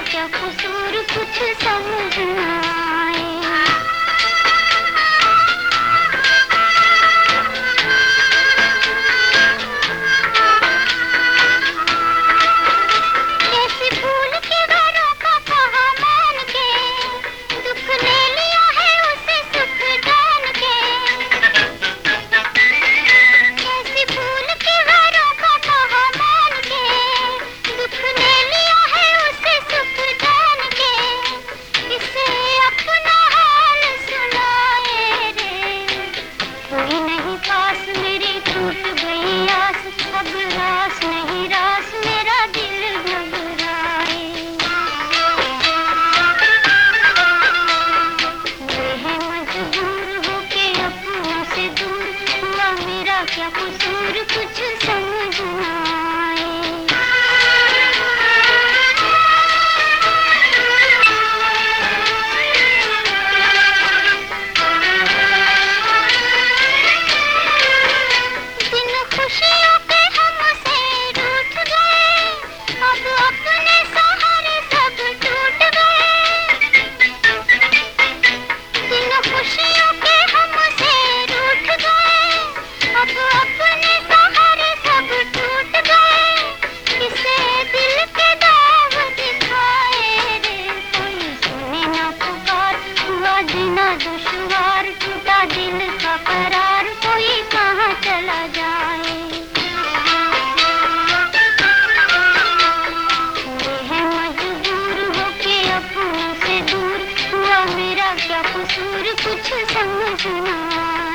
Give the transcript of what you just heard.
क्या कसूर कुछ समझना। कुछ कसूर कुछ समझना।